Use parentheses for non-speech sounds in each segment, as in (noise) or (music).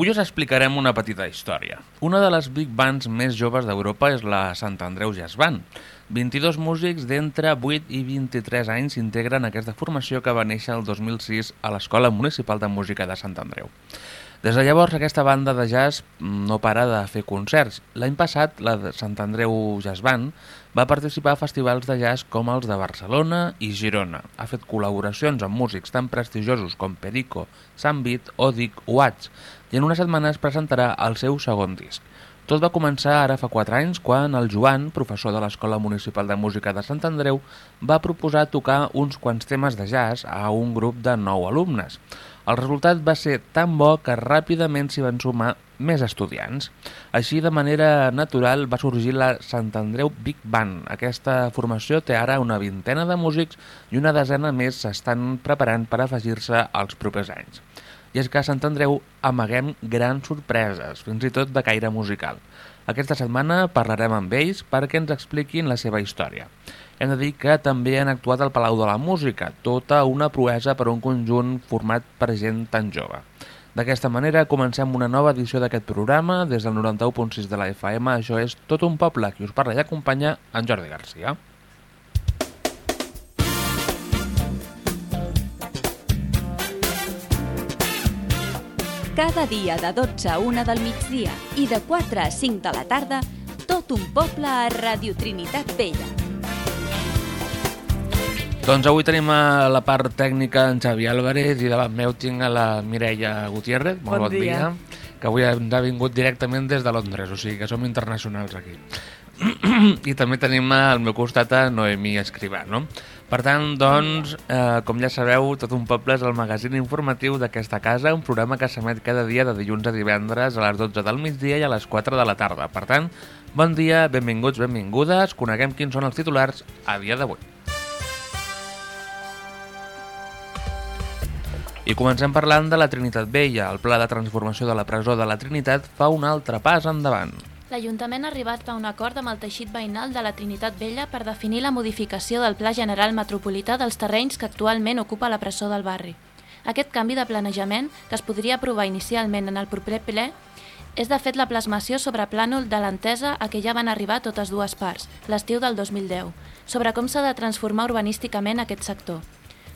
Avui us explicarem una petita història. Una de les big bands més joves d'Europa és la Sant Andreu Jazz Band. 22 músics d'entre 8 i 23 anys integren aquesta formació que va néixer el 2006 a l'Escola Municipal de Música de Sant Andreu. Des de llavors, aquesta banda de jazz no para de fer concerts. L'any passat, la de Sant Andreu Jazz Band va participar a festivals de jazz com els de Barcelona i Girona. Ha fet col·laboracions amb músics tan prestigiosos com Perico, Sambit, o Watts i en unes setmanes presentarà el seu segon disc. Tot va començar ara fa 4 anys quan el Joan, professor de l'Escola Municipal de Música de Sant Andreu, va proposar tocar uns quants temes de jazz a un grup de 9 alumnes. El resultat va ser tan bo que ràpidament s'hi van sumar més estudiants. Així, de manera natural, va sorgir la Sant Andreu Big Band. Aquesta formació té ara una vintena de músics i una desena més s'estan preparant per afegir-se als propers anys i és que a Sant Andreu amaguem grans sorpreses, fins i tot de caire musical. Aquesta setmana parlarem amb ells perquè ens expliquin la seva història. Hem de dir que també han actuat al Palau de la Música, tota una proesa per un conjunt format per gent tan jove. D'aquesta manera comencem una nova edició d'aquest programa des del 91.6 de la FM. Això és Tot un poble, qui us parla i acompanya en Jordi Garcia. Cada dia de 12 a 1 del migdia i de 4 a 5 de la tarda, tot un poble a Radio Trinitat Vella. Doncs avui tenim a la part tècnica en Xavi Álvarez i davant meu tinc a la Mireia Gutiérrez. Molt bon, bon dia. dia. Que avui ens ha vingut directament des de Londres, o sigui que som internacionals aquí. (clears throat) I també tenim al meu costat a Noemí Escrivà, no? Per tant, doncs, eh, com ja sabeu, Tot un poble és el magazín informatiu d'aquesta casa, un programa que s'emet cada dia de dilluns a divendres a les 12 del migdia i a les 4 de la tarda. Per tant, bon dia, benvinguts, benvingudes, coneguem quins són els titulars a dia d'avui. I comencem parlant de la Trinitat Vella. El pla de transformació de la presó de la Trinitat fa un altre pas endavant. L'Ajuntament ha arribat a un acord amb el teixit veïnal de la Trinitat Vella per definir la modificació del Pla General Metropolità dels terrenys que actualment ocupa la presó del barri. Aquest canvi de planejament, que es podria aprovar inicialment en el proper ple, és de fet la plasmació sobre plànol de l'entesa a què ja van arribar totes dues parts, l'estiu del 2010, sobre com s'ha de transformar urbanísticament aquest sector.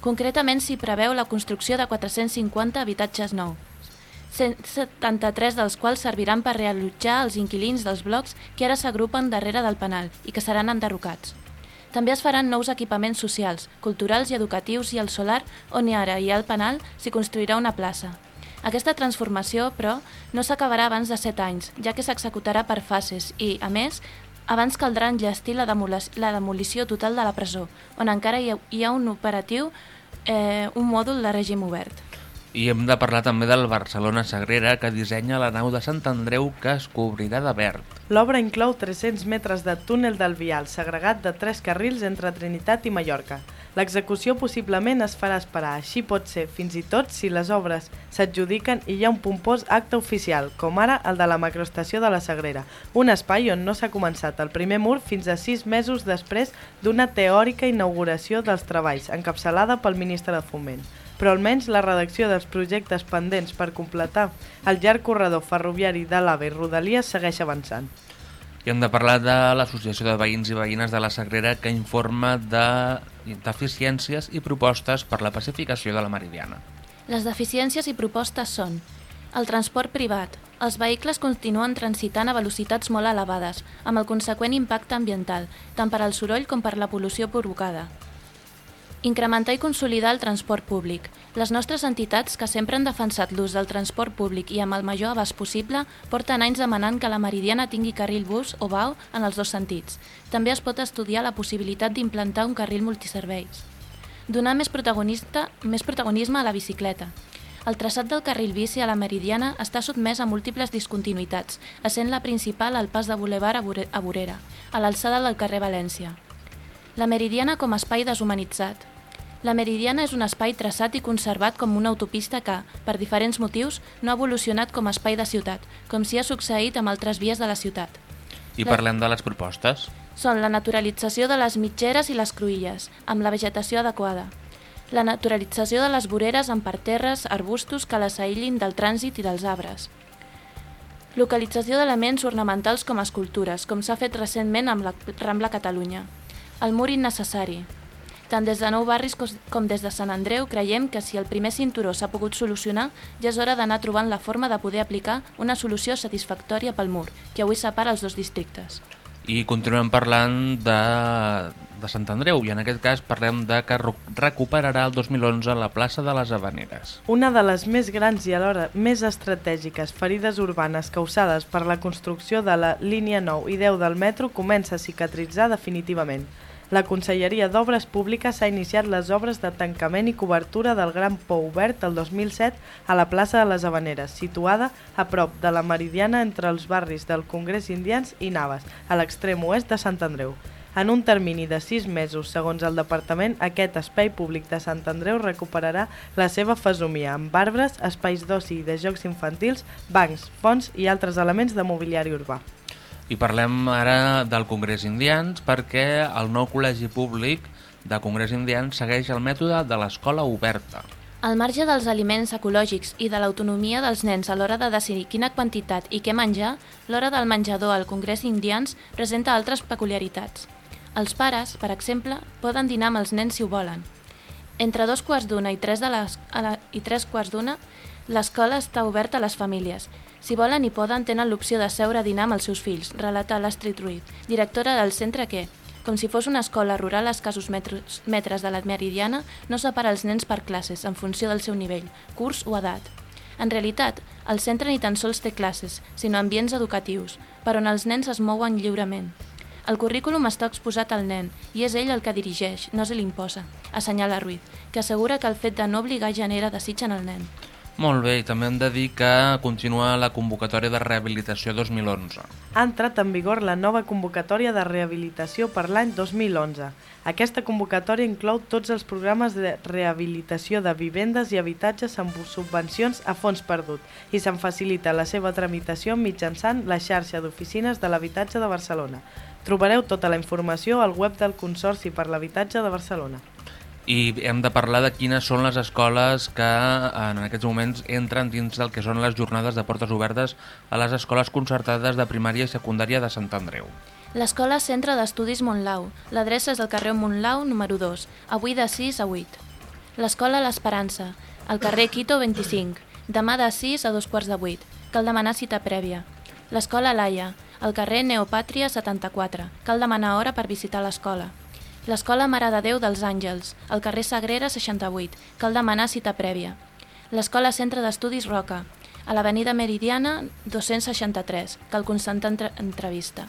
Concretament s'hi preveu la construcció de 450 habitatges nous, 173 dels quals serviran per reallotjar els inquilins dels blocs que ara s'agrupen darrere del penal i que seran enderrocats. També es faran nous equipaments socials, culturals i educatius i al solar, on hi ara hi ha el penal, s'hi construirà una plaça. Aquesta transformació, però, no s'acabarà abans de 7 anys, ja que s'executarà per fases i, a més, abans caldrà enllestir la, la demolició total de la presó, on encara hi ha, hi ha un operatiu, eh, un mòdul de règim obert. I hem de parlar també del Barcelona Sagrera, que dissenya la nau de Sant Andreu que es cobrirà de verd. L'obra inclou 300 metres de túnel del vial, segregat de tres carrils entre Trinitat i Mallorca. L'execució possiblement es farà esperar, així pot ser, fins i tot si les obres s'adjudiquen i hi ha un pompós acte oficial, com ara el de la macroestació de la Sagrera, un espai on no s'ha començat el primer mur fins a sis mesos després d'una teòrica inauguració dels treballs, encapçalada pel ministre de Foment però almenys la redacció dels projectes pendents per completar el llarg corredor ferroviari de l'AVE i Rodalies segueix avançant. I hem de parlar de l'Associació de Veïns i Veïnes de la Sagrera que informa de deficiències i propostes per la pacificació de la Meridiana. Les deficiències i propostes són el transport privat. Els vehicles continuen transitant a velocitats molt elevades, amb el conseqüent impacte ambiental, tant per al soroll com per la pol·lució provocada. Incrementar i consolidar el transport públic. Les nostres entitats, que sempre han defensat l'ús del transport públic i amb el major abast possible, porten anys demanant que la Meridiana tingui carril bus o bau en els dos sentits. També es pot estudiar la possibilitat d'implantar un carril multiserveis. Donar més, més protagonisme a la bicicleta. El traçat del carril bici a la Meridiana està sotmès a múltiples discontinuïtats, essent la principal al pas de Boulevard a Vorera, a l'alçada del carrer València. La Meridiana com a espai deshumanitzat, la Meridiana és un espai traçat i conservat com una autopista que, per diferents motius, no ha evolucionat com a espai de ciutat, com si ha succeït amb altres vies de la ciutat. I parlem de les propostes? Són la naturalització de les mitgeres i les cruïlles, amb la vegetació adequada. La naturalització de les voreres amb parterres, arbustos que les aïllin del trànsit i dels arbres. Localització d'elements ornamentals com escultures, com s'ha fet recentment amb la Rambla Catalunya. El mur innecessari. Tant des de Nou Barris com des de Sant Andreu creiem que si el primer cinturó s'ha pogut solucionar, ja és hora d'anar trobant la forma de poder aplicar una solució satisfactòria pel mur, que avui separa els dos districtes. I continuem parlant de, de Sant Andreu i en aquest cas parlem de que recuperarà el 2011 la plaça de les Habaneres. Una de les més grans i alhora més estratègiques ferides urbanes causades per la construcció de la línia 9 i 10 del metro comença a cicatritzar definitivament. La Conselleria d'Obres Públiques ha iniciat les obres de tancament i cobertura del Gran Pou Obert el 2007 a la plaça de les Habaneres, situada a prop de la Meridiana entre els barris del Congrés Indians i Navas, a l'extrem oest de Sant Andreu. En un termini de sis mesos, segons el departament, aquest espai públic de Sant Andreu recuperarà la seva fesomia amb arbres, espais d'oci i de jocs infantils, bancs, fonts i altres elements de mobiliari urbà. I parlem ara del Congrés Indians perquè el nou col·legi públic de Congrés Indians segueix el mètode de l'escola oberta. Al marge dels aliments ecològics i de l'autonomia dels nens a l'hora de decidir quina quantitat i què menjar, l'hora del menjador al Congrés Indians presenta altres peculiaritats. Els pares, per exemple, poden dinar amb els nens si ho volen. Entre dos quarts d'una i tres, de les, la, i tres quarts d'una, l'escola està oberta a les famílies. Si volen i poden, tenen l'opció de seure a dinar amb els seus fills, relata l'Astrid Ruiz, directora del centre que, com si fos una escola rural a escassos metres, metres de la Meridiana, no separa els nens per classes en funció del seu nivell, curs o edat. En realitat, el centre ni tan sols té classes, sinó ambients educatius, per on els nens es mouen lliurement. El currículum està exposat al nen i és ell el que dirigeix, no se l'imposa, assenyala Ruiz, que assegura que el fet de no obligar genera desig en el nen. Molt bé, i també hem de dir que continua la convocatòria de rehabilitació 2011. Ha entrat en vigor la nova convocatòria de rehabilitació per l'any 2011. Aquesta convocatòria inclou tots els programes de rehabilitació de vivendes i habitatges amb subvencions a fons perdut i se'n facilita la seva tramitació mitjançant la xarxa d'oficines de l'habitatge de Barcelona. Trobareu tota la informació al web del Consorci per l'Habitatge de Barcelona. I hem de parlar de quines són les escoles que en aquests moments entren dins del que són les jornades de portes obertes a les escoles concertades de primària i secundària de Sant Andreu. L'escola Centre d'Estudis Montlau. L'adreça és al carrer Montlau, número 2, avui de 6 a 8. L'escola L'Esperança, al carrer Quito 25, demà de 6 a 2 quarts de 8. Cal demanar cita prèvia. L'escola Laia, al carrer Neopàtria 74. Cal demanar hora per visitar l'escola. L'escola Mare de Déu dels Àngels, al carrer Sagrera 68. Cal demanar cita prèvia. L'escola Centre d'Estudis Roca, a l'avenida Meridiana 263. Cal constanta entre entrevista.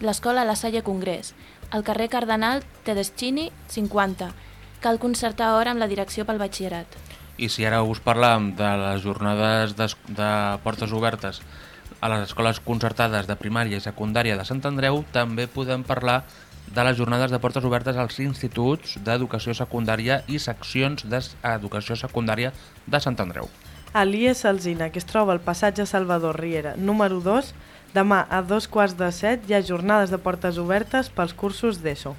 L'escola La Salle Congrés, al carrer Cardenal Tedeschini 50. Cal concertar hora amb la direcció pel batxillerat. I si ara us parlàvem de les jornades de, de portes obertes a les escoles concertades de primària i secundària de Sant Andreu també podem parlar de les jornades de portes obertes als instituts d'educació secundària i seccions d'educació secundària de Sant Andreu. A l'IES Alzina, que es troba al passatge Salvador Riera, número 2, demà a dos quarts de set hi ha jornades de portes obertes pels cursos d'ESO.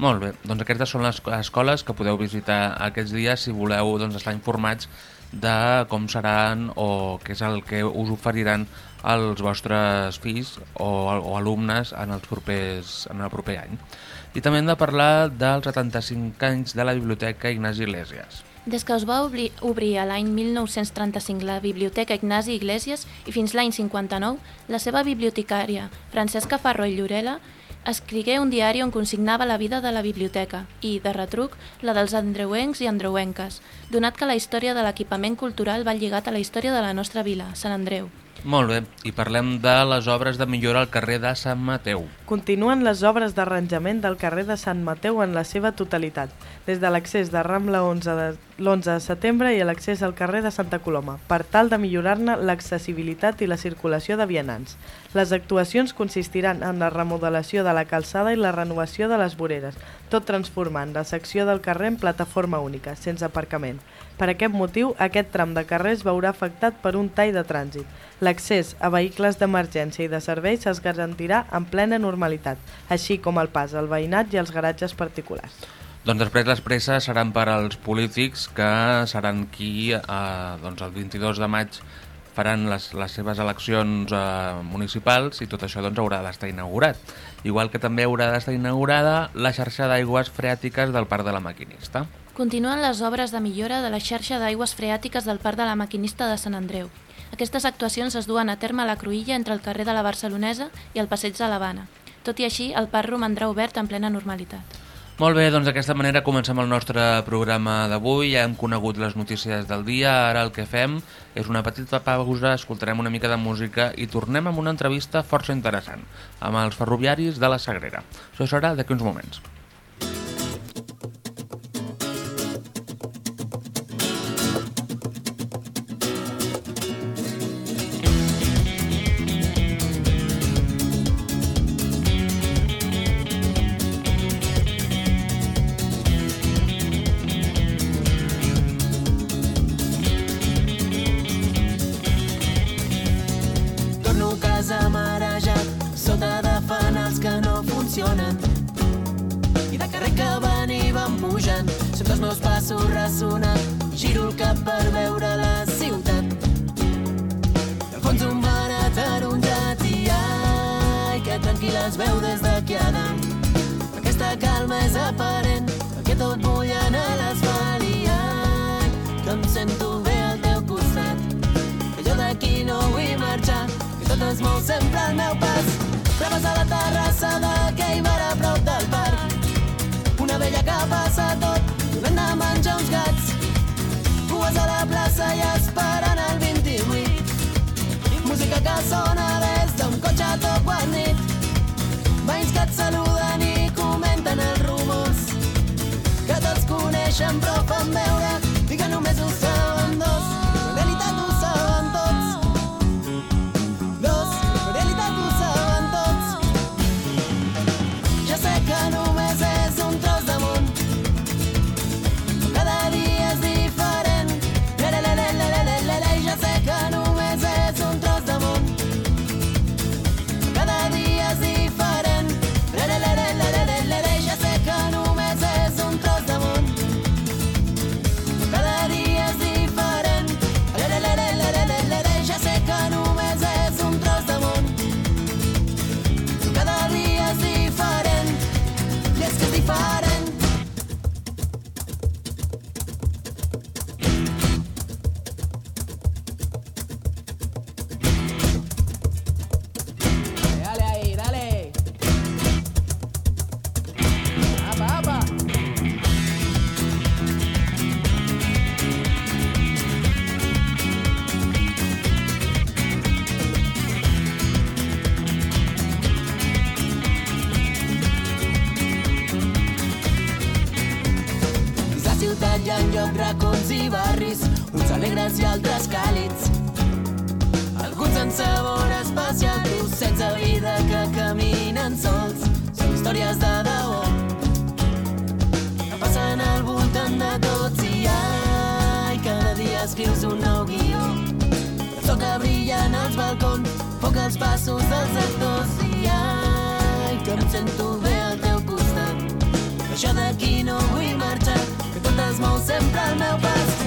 Molt bé, doncs aquestes són les escoles que podeu visitar aquests dies si voleu doncs, estar informats de com seran o què és el que us oferiran els vostres fills o, o alumnes en, els propers, en el proper any. I també hem de parlar dels 75 anys de la Biblioteca Ignasi Iglesias. Des que es va obrir, a l'any 1935 la Biblioteca Ignasi Iglesias i fins l'any 59, la seva bibliotecària, Francesca Farro i Llorela, escrigué un diari on consignava la vida de la biblioteca i, de retruc, la dels andreuencs i andreuenques, donat que la història de l'equipament cultural va lligat a la història de la nostra vila, Sant Andreu. Molt bé, i parlem de les obres de millora al carrer de Sant Mateu. Continuen les obres d'arranjament del carrer de Sant Mateu en la seva totalitat, des de l'accés de Rambla 11 de l'11 de setembre i l'accés al carrer de Santa Coloma, per tal de millorar-ne l'accessibilitat i la circulació de vianants. Les actuacions consistiran en la remodelació de la calçada i la renovació de les voreres, tot transformant la secció del carrer en plataforma única, sense aparcament. Per aquest motiu, aquest tram de carrer es veurà afectat per un tall de trànsit. L'accés a vehicles d'emergència i de serveis es garantirà en plena normalitat, així com el pas al veïnat i als garatges particulars. Doncs després les presses seran per als polítics que seran qui eh, doncs el 22 de maig faran les, les seves eleccions eh, municipals i tot això doncs, haurà d'estar inaugurat. Igual que també haurà d'estar inaugurada la xarxa d'aigües freàtiques del Parc de la Maquinista. Continuen les obres de millora de la xarxa d'aigües freàtiques del Parc de la Maquinista de Sant Andreu. Aquestes actuacions es duen a terme a la Cruïlla entre el carrer de la Barcelonesa i el passeig de l'Havana. Tot i així, el parc romandrà obert en plena normalitat. Molt bé, doncs d'aquesta manera comencem el nostre programa d'avui. Ja hem conegut les notícies del dia, ara el que fem és una petita pausa, escoltarem una mica de música i tornem amb una entrevista força interessant amb els ferroviaris de la Sagrera. Això serà d'aquí uns moments. Ressonant. Giro el cap per veure la ciutat. Al fons un bar ataronjat i ai, que tranquil·la es veu des d'aquí a dalt. Aquesta calma és aparent, perquè tot bullant a l'asfalt i ai, que em sento bé al teu costat que jo d'aquí no vull marxar, que tot es mou sempre al meu pas. Proves a la terrassa esperant el 28. Música que sona des d'un cotxe tot guarnit. Veïns que et saluden i comenten els rumors que tots coneixen però fan veure que de vida que caminen sols. Són històries de debò, que passen al voltant de tots i ai, cada dia escrius un nou guió. Cançó que brilla en els balcons, foc els passos dels actors i ai, que em sento bé al teu costat. Per això d'aquí no vull marxar, que tot es mou sempre al meu pas.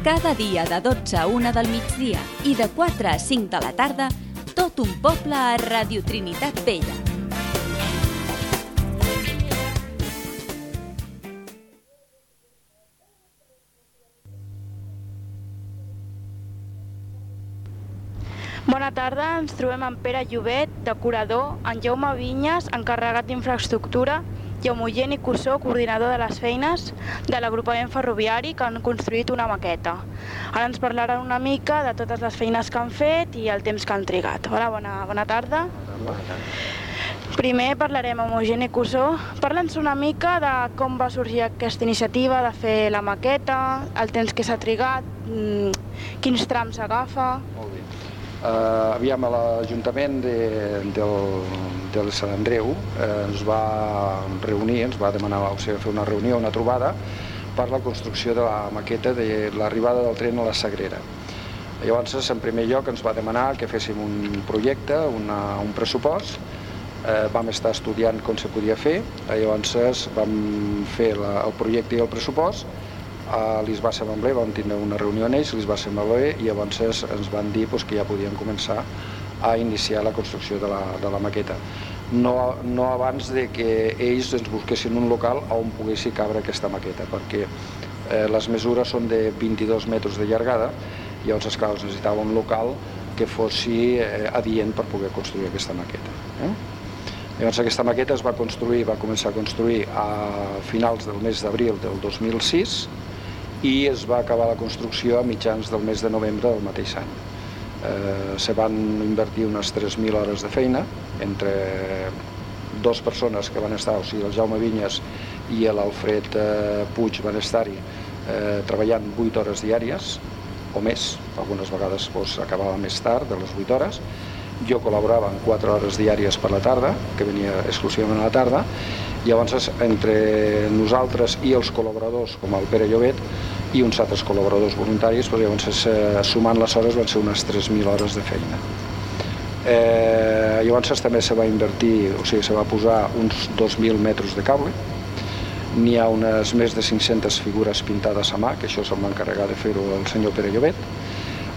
Cada dia de 12 a 1 del migdia i de 4 a 5 de la tarda, tot un poble a Radio Trinitat Vella. Bona tarda, ens trobem amb Pere Llobet, decorador, en Jaume Vinyes, encarregat d'infraestructura, i Homogeni Cussó, coordinador de les feines de l'agrupament ferroviari que han construït una maqueta. Ara ens parlaran una mica de totes les feines que han fet i el temps que han trigat. Hola, bona, bona tarda. Bona tarda. Primer parlarem amb Eugeni Cussó. Parla'ns una mica de com va sorgir aquesta iniciativa de fer la maqueta, el temps que s'ha trigat, mm, quins trams agafa... Molt bé. Uh, aviam, l'Ajuntament de, del, de Sant Andreu eh, ens va reunir, ens va demanar o sigui, fer una reunió, una trobada per la construcció de la maqueta de l'arribada del tren a la Sagrera. Llavors, en primer lloc, ens va demanar que féssim un projecte, una, un pressupost, eh, vam estar estudiant com se podia fer, llavors vam fer la, el projecte i el pressupost, a li va semblar bé, vam tindre una reunió amb ells, li va semblar bé i llavors ens van dir doncs, que ja podien començar a iniciar la construcció de la, de la maqueta. No, no abans de que ells ens busquessin un local on poguessi cabre aquesta maqueta, perquè eh, les mesures són de 22 metres de llargada, i llavors, esclar, es necessitava un local que fossi eh, adient per poder construir aquesta maqueta. Eh? Llavors aquesta maqueta es va construir, va començar a construir a finals del mes d'abril del 2006 i es va acabar la construcció a mitjans del mes de novembre del mateix any. Eh, se van invertir unes 3.000 hores de feina entre dues persones que van estar, o sigui, el Jaume Vinyes i l'Alfred eh, Puig van estar-hi eh, treballant 8 hores diàries o més, algunes vegades doncs, acabava més tard de les 8 hores. Jo col·laborava en 4 hores diàries per la tarda, que venia exclusivament a la tarda, Llavors, entre nosaltres i els col·laboradors, com el Pere Llobet, i uns altres col·laboradors voluntaris, però llavors, eh, sumant les hores, van ser unes 3.000 hores de feina. Eh, llavors també se va invertir, o sigui, se va posar uns 2.000 metres de cable, n'hi ha unes més de 500 figures pintades a mà, que això se'l va encarregar de fer-ho el senyor Pere Llobet,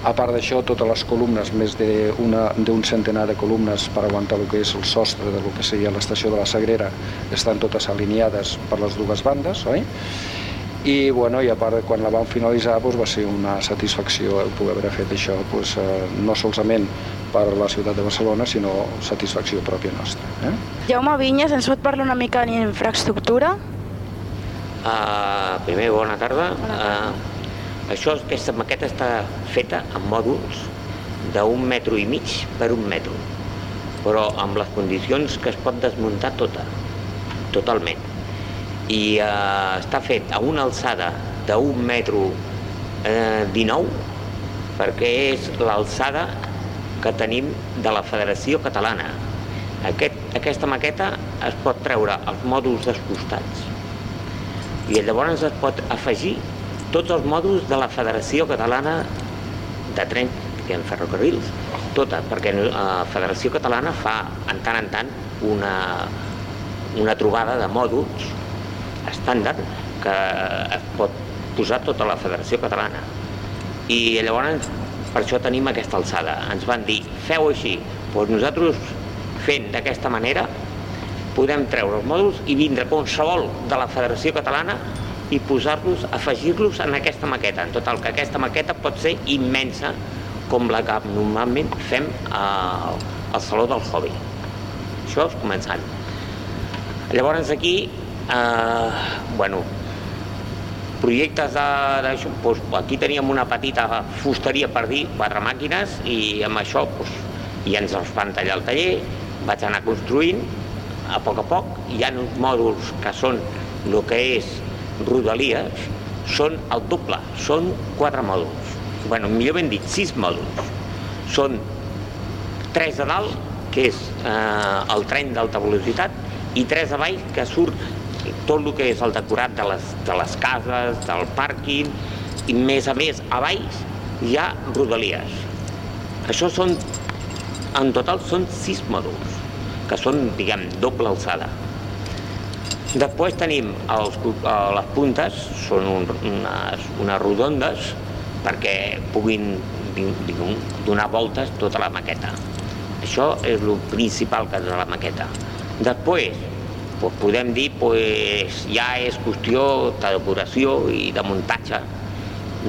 a part d'això, totes les columnes, més d'un centenar de columnes per aguantar el que és el sostre de lo que seria l'estació de la Sagrera, estan totes alineades per les dues bandes, oi? I, bueno, i a part, quan la vam finalitzar, doncs, va ser una satisfacció el poder haver fet això, doncs, eh, no solament per la ciutat de Barcelona, sinó satisfacció pròpia nostra. Eh? Jaume Vinyes, ens pot parlar una mica d'infraestructura? Uh, primer, bona tarda. Bona tarda. Uh, això, aquesta maqueta està feta en mòduls d'un metro i mig per un metro, però amb les condicions que es pot desmuntar tota, totalment. I eh, està fet a una alçada d'un metro eh, 19, perquè és l'alçada que tenim de la Federació Catalana. Aquest, aquesta maqueta es pot treure els mòduls dels costats i llavors es pot afegir tots els mòduls de la Federació Catalana de Tren i en ferrocarrils, tota, perquè la Federació Catalana fa en tant en tant una, una trobada de mòduls estàndard que es pot posar tota la Federació Catalana. I llavors per això tenim aquesta alçada. Ens van dir, feu així. Doncs nosaltres fent d'aquesta manera podem treure els mòduls i vindre qualsevol de la Federació Catalana i posar-los, afegir-los en aquesta maqueta. En total, que aquesta maqueta pot ser immensa, com la que normalment fem al, al Saló del Hobby. Això és començant. Llavors aquí, eh, bueno, projectes d'això, doncs, aquí teníem una petita fusteria per dir, quatre màquines, i amb això doncs, ja ens els van tallar al taller, vaig anar construint, a poc a poc, hi ha uns mòduls que són el que és Rodalies són el doble, són quatre mòduls. bueno, millor ben dit, sis mòduls. Són tres a dalt, que és eh, el tren d'alta velocitat, i tres a baix, que surt tot el que és el decorat de les, de les cases, del pàrquing, i més a més, a baix hi ha rodalies. Això són, en total, són sis mòduls, que són, diguem, doble alçada. Després tenim els, les puntes, són un, unes, unes rodondes perquè puguin donar voltes tota la maqueta. Això és el principal que de la maqueta. Després, pues, podem dir pues, ja és qüestió de decoració i de muntatge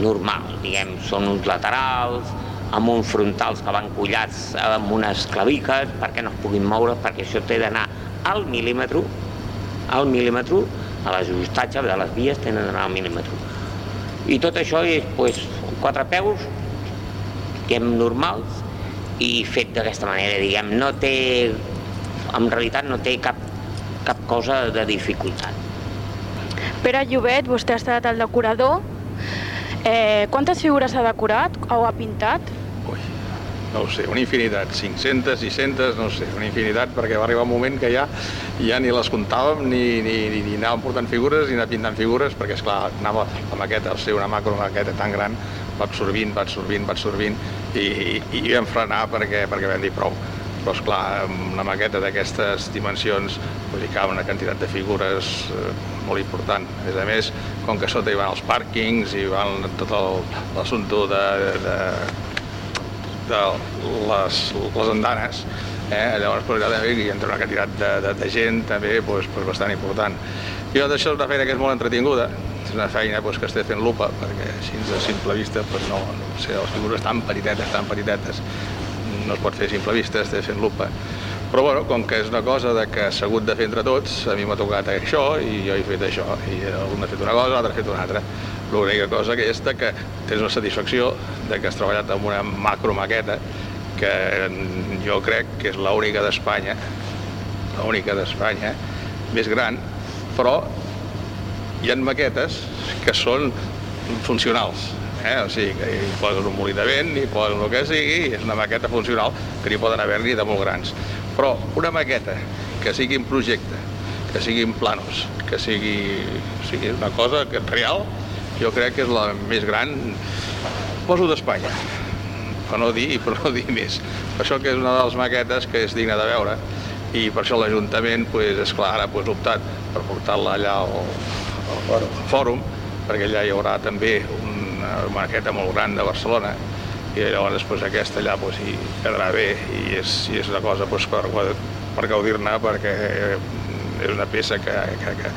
normal, diguem, són uns laterals, amb uns frontals que van collats amb unes claviques perquè no es puguin moure, perquè això té d'anar al mil·límetre, al mil·límetre, a l'ajustatge de les vies tenen d'anar al mil·límetre. I tot això és pues, quatre peus, que normals, i fet d'aquesta manera, diguem, no té, en realitat no té cap, cap cosa de dificultat. Pere Llobet, vostè ha estat el decorador. Eh, quantes figures ha decorat o ha pintat? Ui, no ho sé, una infinitat, 500, 600, no sé, una infinitat, perquè va arribar un moment que ja, ja ni les comptàvem, ni, ni, ni, ni anàvem portant figures, ni anàvem pintant figures, perquè, és clar anava la maqueta, al ser una macro maqueta tan gran, va absorbint, va absorbint, va absorbint, i, i, i vam frenar perquè, perquè vam dir prou. Però, esclar, una maqueta d'aquestes dimensions vull dir, una quantitat de figures eh, molt important. A més a més, com que sota hi van els pàrquings, i van tot l'assumpte de, de, de les, les andanes, eh? llavors pues, també hi entra una quantitat de, de, de gent també pues, pues, bastant important. I doncs això és una feina que és molt entretinguda, és una feina pues, que estic fent lupa, perquè així a simple vista pues, no, no sé, les figures tan petitetes, tan petitetes, no es pot fer a simple vista, estic fent lupa. Però bueno, com que és una cosa de que s'ha hagut de fer entre tots, a mi m'ha tocat això i jo he fet això, i un ha fet una cosa, l'altre ha fet una altra. L'única cosa que és que tens una satisfacció de que has treballat amb una macromaqueta que jo crec que és l'única d'Espanya, l'única d'Espanya, més gran, però hi ha maquetes que són funcionals, eh? o sigui, que hi posen un molí de vent, hi posen el que sigui, és una maqueta funcional que n'hi poden haver-n'hi de molt grans. Però una maqueta que sigui en projecte, que sigui en planos, que sigui, sigui una cosa que real, jo crec que és la més gran, poso d'Espanya, per no dir, per no dir més. Per això que és una de les maquetes que és digna de veure, i per això l'Ajuntament, pues, és clar, ara pues, optat per portar-la allà al, al, al fòrum, perquè allà hi haurà també una maqueta molt gran de Barcelona, i llavors després aquesta allà pues, hi quedarà bé i és, i és una cosa pues, per, per gaudir-ne perquè és una peça que, que, que,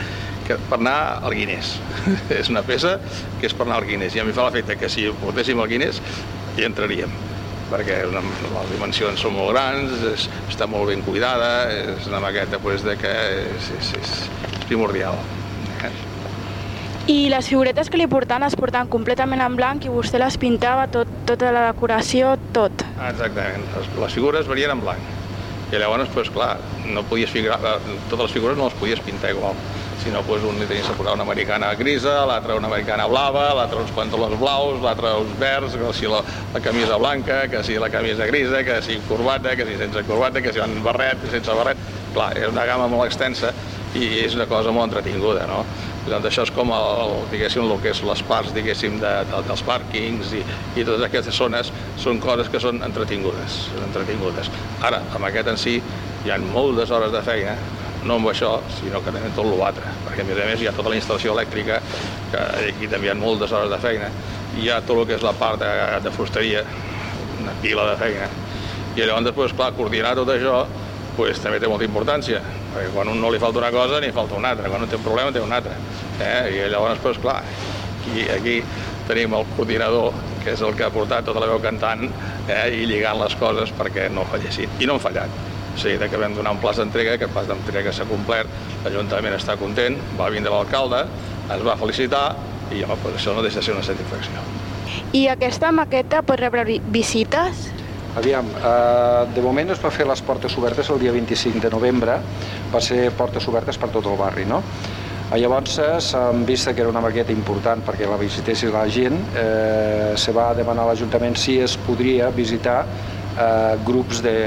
que per anar al Guinness. (laughs) és una peça que és per anar al Guinness i a mi fa l'efecte que si portéssim al Guinness hi entraríem perquè una, les dimensions són molt grans, és, està molt ben cuidada, és una maqueta pues, de que és, és, és primordial. I les figuretes que li portaven es portaven completament en blanc i vostè les pintava, tot, tota la decoració, tot. Exactament, les, les figures varien en blanc. I llavors, pues, clar, no podies figurar, totes les figures no les podies pintar igual sinó pues, un li tenies que posar una americana grisa, l'altre una americana blava, l'altre uns pantalons blaus, l'altre uns verds, que si la, la camisa blanca, que si la camisa grisa, que si corbata, que si sense corbata, que si van barret, que sense barret. Clar, és una gamma molt extensa i és una cosa molt entretinguda, no? Doncs això és com el, diguéssim, el que és les parts, diguéssim, de, de, dels pàrquings i, i totes aquestes zones són coses que són entretingudes, entretingudes. Ara, amb aquest en si hi ha moltes hores de feina, no amb això, sinó que també tot l'altre, perquè a més a més hi ha tota la instal·lació elèctrica, que aquí també hi ha moltes hores de feina, hi ha tot el que és la part de, de fusteria, una pila de feina, i llavors després, clar, coordinar tot això pues, també té molta importància, perquè quan un no li falta una cosa, n'hi falta una altra, quan un té un problema, té un altre. Eh? I llavors, pues, clar, aquí, aquí tenim el coordinador, que és el que ha portat tota la veu cantant eh? i lligant les coses perquè no fallessin. I no han fallat. O sigui, que vam donar un plaç d'entrega, que el plaç d'entrega s'ha complert, l'Ajuntament està content, va vindre l'alcalde, ens va felicitar i home, pues, això no deixa de ser una satisfacció. I aquesta maqueta pot rebre visites? Aviam, eh, de moment es va fer les portes obertes el dia 25 de novembre, va ser portes obertes per tot el barri, no? Llavors, s'han vist que era una maqueta important perquè la visitessin la gent, eh, se va demanar a l'Ajuntament si es podria visitar eh, grups de,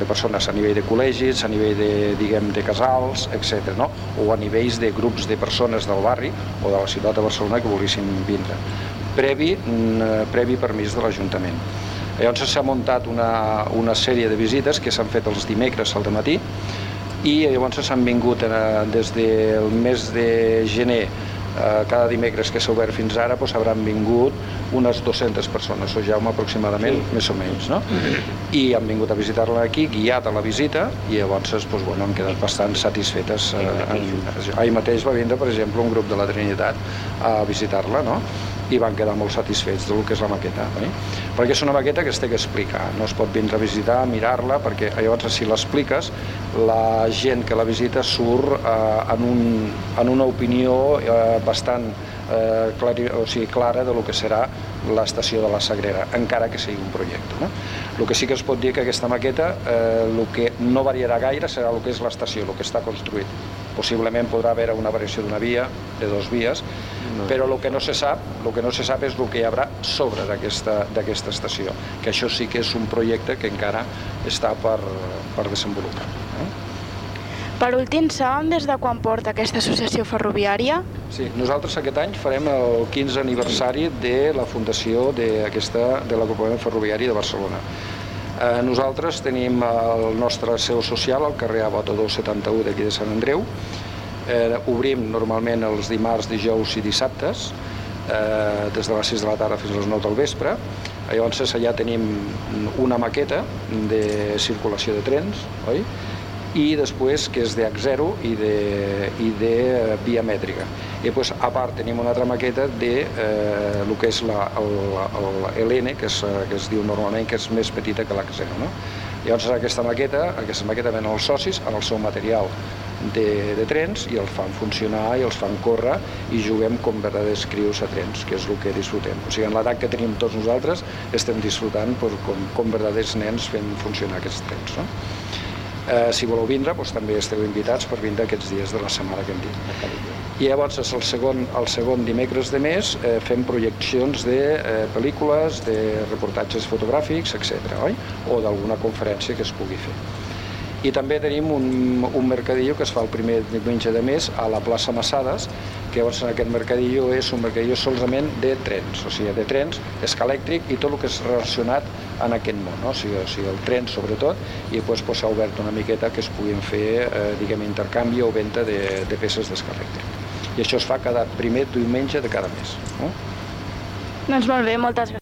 de persones a nivell de col·legis, a nivell de, diguem, de casals, etc. No? o a nivells de grups de persones del barri o de la ciutat de Barcelona que volguessin vindre, previ, mm, previ permís de l'Ajuntament. Llavors s'ha muntat una, una sèrie de visites que s'han fet els dimecres al matí i llavors s'han vingut eh, des del mes de gener eh, cada dimecres que s'ha obert fins ara doncs, hauran vingut unes 200 persones, o Jaume aproximadament, sí. més o menys, no? I han vingut a visitar-la aquí, guiat a la visita, i llavors doncs, bueno, han quedat bastant satisfetes. Eh, en, ahir mateix va vindre, per exemple, un grup de la Trinitat a visitar-la, no? I van quedar molt satisfets del que és la maqueta. Eh? Perquè és una maqueta que es té que explicar, no es pot vindre a visitar, mirar-la, perquè llavors si l'expliques, la gent que la visita surt eh, en, un, en una opinió eh, bastant eh, clari, o sigui, clara de lo que serà l'estació de la Sagrera, encara que sigui un projecte. No? El que sí que es pot dir que aquesta maqueta eh, el que no variarà gaire serà el que és l'estació, el que està construït. Possiblement podrà haver una variació d'una via, de dos vies, no. però el que no se sap, el que no se sap és el que hi haurà sobre d'aquesta estació, que això sí que és un projecte que encara està per, per desenvolupar. Eh? Per últim, saben des de quan porta aquesta associació ferroviària? Sí, nosaltres aquest any farem el 15 aniversari de la fundació d'aquesta de l'agrupament ferroviari de Barcelona. Eh, nosaltres tenim el nostre seu social al carrer Abota 271 d'aquí de Sant Andreu. Eh, obrim normalment els dimarts, dijous i dissabtes, eh, des de les 6 de la tarda fins a les 9 del vespre. Llavors allà tenim una maqueta de circulació de trens, oi? I després que és d'H0 i de, i de via mètrica. I després, a part, tenim una altra maqueta de eh, el que és la, el, el LN, que, és, que es diu normalment que és més petita que l'H0. No? Llavors aquesta maqueta, aquesta maqueta ven els socis en el seu material de, de trens i els fan funcionar i els fan córrer i juguem com verdaders crius a trens, que és el que disfrutem. O sigui, en l'edat que tenim tots nosaltres estem disfrutant pues, com, com verdaders nens fent funcionar aquests trens. No? Eh, si voleu vindre, doncs, també esteu invitats per vindre aquests dies de la setmana que hem dit. I llavors, el segon, el segon dimecres de mes, eh, fem projeccions de eh, pel·lícules, de reportatges fotogràfics, etc. oi? O d'alguna conferència que es pugui fer. I també tenim un, un mercadillo que es fa el primer diumenge de mes a la plaça Massades, que llavors en aquest mercadillo és un mercadillo solament de trens, o sigui, de trens, escalèctric i tot el que és relacionat en aquest món, no? o, sigui, o sigui, el tren sobretot, i després pues, s'ha obert una miqueta que es puguin fer, eh, diguem, intercanvi o venda de, de peces d'escalèctric. I això es fa cada primer diumenge de cada mes. No? Doncs molt bé, moltes gràcies.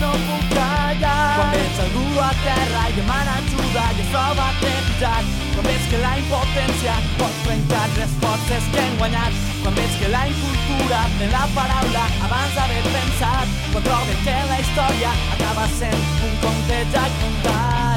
no puc callar. Quan veig algú a terra i demana ajuda i es troba trepidat, quan veig que la impotència pot trencar les forces que hem guanyat, quan veig que la incultura de la paraula abans d'haver pensat, quan trobo que la història acaba sent un conte ja contat.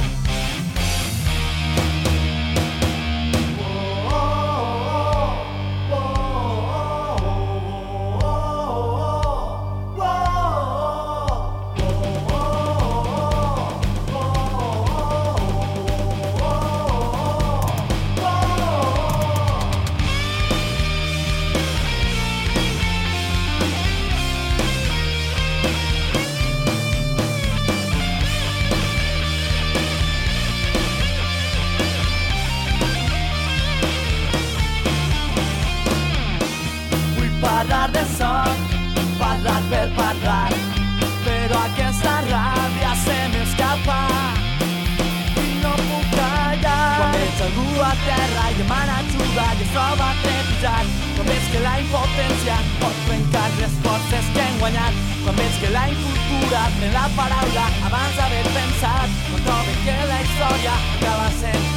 Terra i demana ajuda i es troba trepitjant, quan veig que la impotència pot trencar les forces que hem guanyat, quan veig que la incultura pren la paraula abans d'haver pensat, quan trobo que la història acaba sent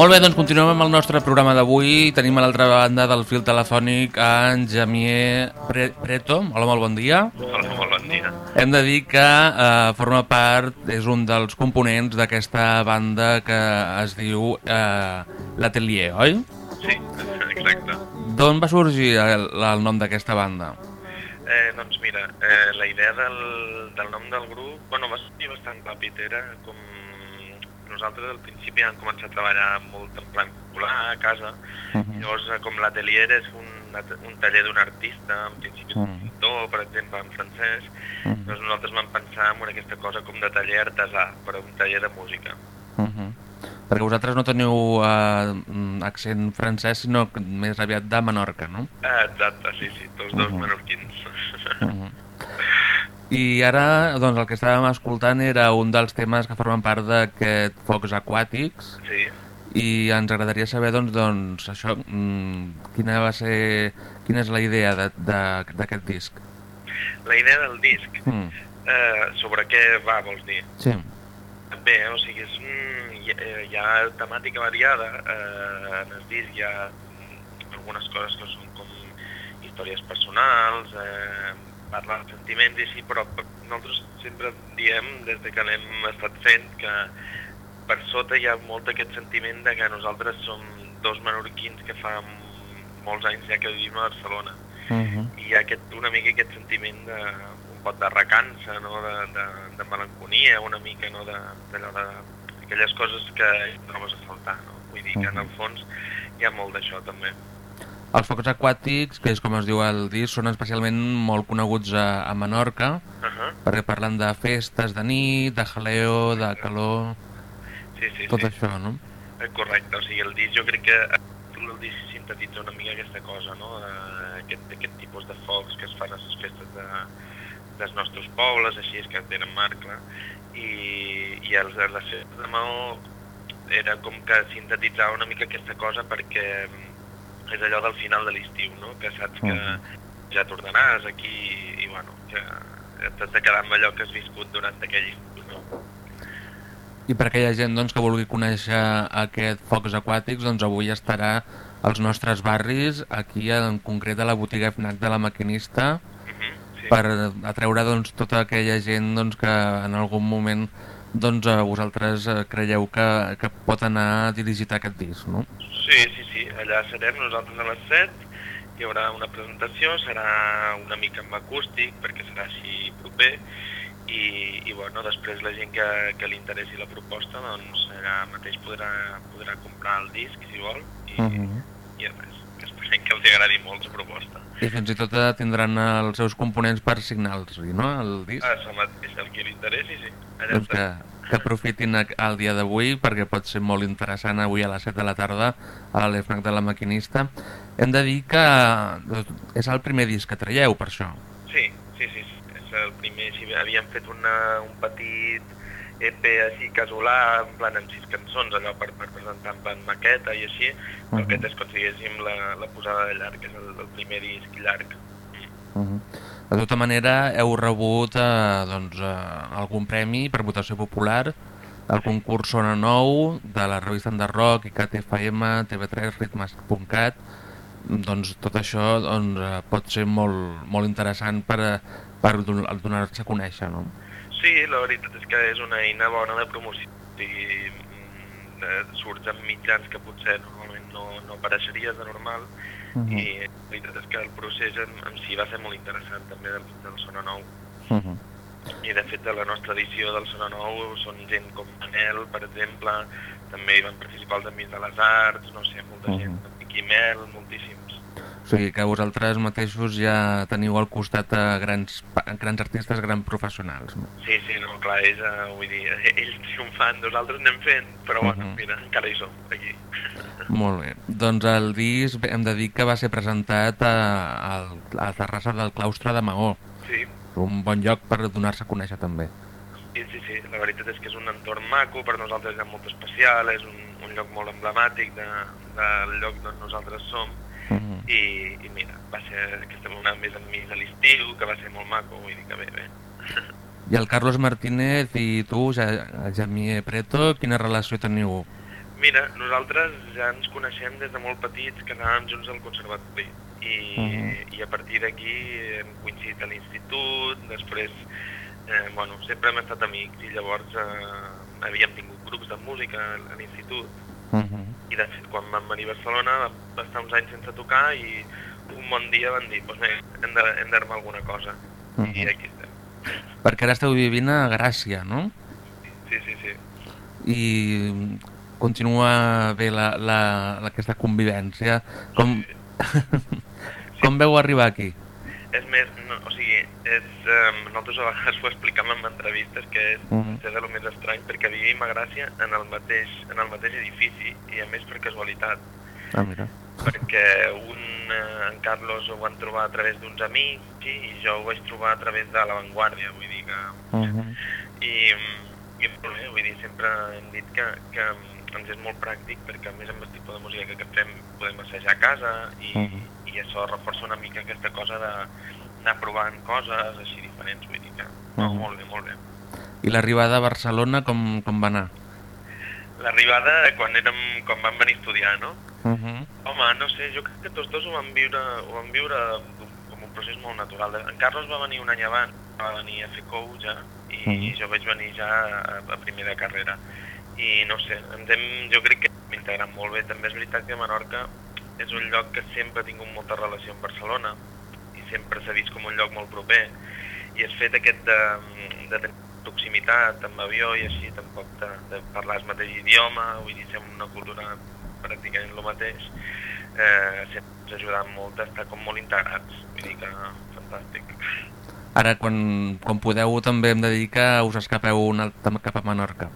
Molt bé, doncs continuem amb el nostre programa d'avui. Tenim a l'altra banda del fil telefònic en Jamier Pre Preto. Hola, molt bon dia. Hola, molt bon dia. Hem de dir que eh, forma part, és un dels components d'aquesta banda que es diu eh, L'Atelier, oi? Sí, exacte. D'on va sorgir el, el nom d'aquesta banda? Eh, doncs mira, eh, la idea del, del nom del grup, bueno, va ser bastant ràpid, era com... Nosaltres al principi hem començat a treballar molt en plan popular a casa, llavors eh, com l'atelier és un, un taller d'un artista, en principi un pintor, per exemple, en francès, doncs nosaltres vam pensar en aquesta cosa com de taller artesà, però un taller de música. Uh -huh. Perquè vosaltres no teniu eh, accent francès, sinó més aviat de Menorca, no? Exacte, sí, sí, tots dos Mhm. menorquins. I ara, doncs, el que estàvem escoltant era un dels temes que formen part d'aquest Focs Aquàtics. Sí. I ens agradaria saber, doncs, doncs això, mm, quina va ser, quina és la idea de- de- d'aquest disc. La idea del disc, Mm. eh, sobre què va, vols dir? Sí. Bé, o sigui, és un, hi, eh, hi ha temàtica variada, eh, en el disc hi ha mm, algunes coses que són com històries personals, eh, parlar de sentiments i així, però nosaltres sempre diem, des de que l'hem estat fent, que per sota hi ha molt aquest sentiment de que nosaltres som dos menorquins que fa molts anys ja que vivim a Barcelona i hi ha aquest, una mica aquest sentiment de, un pot de recança, no? de, de, de melanconia, una mica no? de, d'allò de, aquelles coses que trobes a faltar. No? Vull dir que en el fons hi ha molt d'això també. Els focs aquàtics, que és com es diu el disc, són especialment molt coneguts a, a Menorca, Ahà. perquè parlen de festes de nit, de jaleo, de calor, Sí, sí, tot sí. això, no? Eh, Correcte, o sigui, el disc jo crec que el disc sintetitza una mica aquesta cosa, no? Eh, Aquest, aquest tipus de focs que es fan a les festes de, dels nostres pobles, així és que tenen marca, i, i els, les festes de Maó era com que sintetitzava una mica aquesta cosa perquè és allò del final de l'estiu, no? Que saps que ja tornaràs aquí i, bueno, que t'has de quedar amb allò que has viscut durant aquell estiu, no? I per aquella gent doncs, que vulgui conèixer aquest Focs Aquàtics, doncs avui estarà als nostres barris, aquí en concret a la botiga FNAC de la Maquinista, per atreure doncs, tota aquella gent doncs, que en algun moment doncs, eh, vosaltres eh, creieu que, que pot anar dirigit a aquest disc, no? Sí, sí, sí, allà serem nosaltres a les 7, hi haurà una presentació, serà una mica amb acústic perquè serà així proper i, i bueno, després la gent que, que li interessi la proposta doncs allà mateix podrà, podrà comprar el disc si vol i, Mhm. i res, ja està. que els agradi molt la proposta. I fins i tot eh, tindran els seus components per signar-los, no?, el disc. Ah, som és el que li interessi, sí. Allà Doncs que, que aprofitin el dia d'avui perquè pot ser molt interessant avui a les 7 de la tarda a l'EFNAC de la Maquinista. Hem de dir que doncs, és el primer disc que traieu, per això. Sí, sí, sí. És el primer, sí, havíem fet una, un petit EP així casolà, en plan amb sis cançons, allò per, per presentar en plan maqueta i així, però Mhm. aquest és diguéssim la, la posada de llarg, és el, el primer disc llarg. Uh -huh. De tota manera, heu rebut eh, doncs, eh, algun premi per votació popular el concurs Sona Nou de la revista de rock, ICAT FM, TV3, Ritmes.cat doncs tot això doncs, eh, pot ser molt, molt interessant per, eh, per don- donar-se a conèixer, no? Sí, la veritat és que és una eina bona de promoció. O sigui, mm, eh, surts en mitjans que potser normalment no, no apareixeries de normal Mhm. i la veritat és que el procés en, en si va ser molt interessant també del, del Sona Nou. Uh -huh. I de fet de la nostra edició del Sona Nou són gent com Manel, per exemple, també hi van participar els Amics de les Arts, no sé, molta Mhm. gent, Miqui Mel, moltíssims. O sigui que vosaltres mateixos ja teniu al costat a grans, pa- grans artistes, grans professionals. No? Sí, sí, no, clar, ells, uh, vull dir, (laughs) ells triomfant, nosaltres anem fent, però bueno, Mhm. mira, encara hi som, aquí. (laughs) Molt bé. Doncs el disc hem de dir que va ser presentat a, a, a la terrassa del claustre de Maó. Sí. Un bon lloc per donar-se a conèixer també. Sí, sí, sí, la veritat és que és un entorn maco, per nosaltres és molt especial, és un, un lloc molt emblemàtic de, del lloc on nosaltres som, Mhm. i, i mira, va ser que estem una més enmig de l'estiu, que va ser molt maco, vull dir que bé, bé. I el Carlos Martínez i tu, Ja- Jamie Preto, quina relació teniu? Mira, nosaltres ja ens coneixem des de molt petits, que anàvem junts al conservatori. I, Mhm. i a partir d'aquí hem coincidit a l'institut, després, eh, bueno, sempre hem estat amics i llavors eh, havíem tingut grups de música a l'institut. Mhm. I de fet, quan vam venir a Barcelona vam estar uns anys sense tocar i un bon dia van dir, doncs pues, hem d'armar alguna cosa. I Mhm. aquí estem. Perquè ara esteu vivint a Gràcia, no? Sí, sí, sí. I continua bé la, la, la, aquesta convivència. Com, (laughs) com veu arribar aquí? És més, no, o sigui, és, eh, nosaltres a vegades ho explicam en entrevistes que és, Mhm. és de lo més estrany perquè vivim a Gràcia en el mateix, en el mateix edifici i a més per casualitat Ah, mira. perquè un, eh, en Carlos ho van trobar a través d'uns amics i, i jo ho vaig trobar a través de l'avantguàrdia, vull dir que... Mhm. (laughs) I, i molt bé, vull dir, sempre hem dit que, que ens és molt pràctic perquè a més amb el tipus de música que fem podem assajar a casa i, Mhm. i això reforça una mica aquesta cosa de- d'anar provant coses així diferents, vull dir que no, Mhm. molt bé, molt bé. I l'arribada a Barcelona com, com va anar? L'arribada quan érem, quan vam venir a estudiar, no? Mhm. Home, no sé, jo crec que tots dos ho vam viure, ho vam viure com un procés molt natural. En Carlos va venir un any abans, va venir a fer cou ja, i Mhm. jo vaig venir ja a, a primer de carrera. I no sé, ens hem, jo crec que hem integrat molt bé. També és veritat que Menorca és un lloc que sempre ha tingut molta relació amb Barcelona sempre s'ha vist com un lloc molt proper. I el fet aquest de, de tenir proximitat amb avió i així, tampoc de, de parlar el mateix idioma, vull dir, som una cultura pràcticament el mateix, eh, sempre ens ha ajudat molt a estar com molt integrats, vull dir que fantàstic. Ara, quan, quan podeu, també hem de dir que us escapeu un altre cap a Menorca.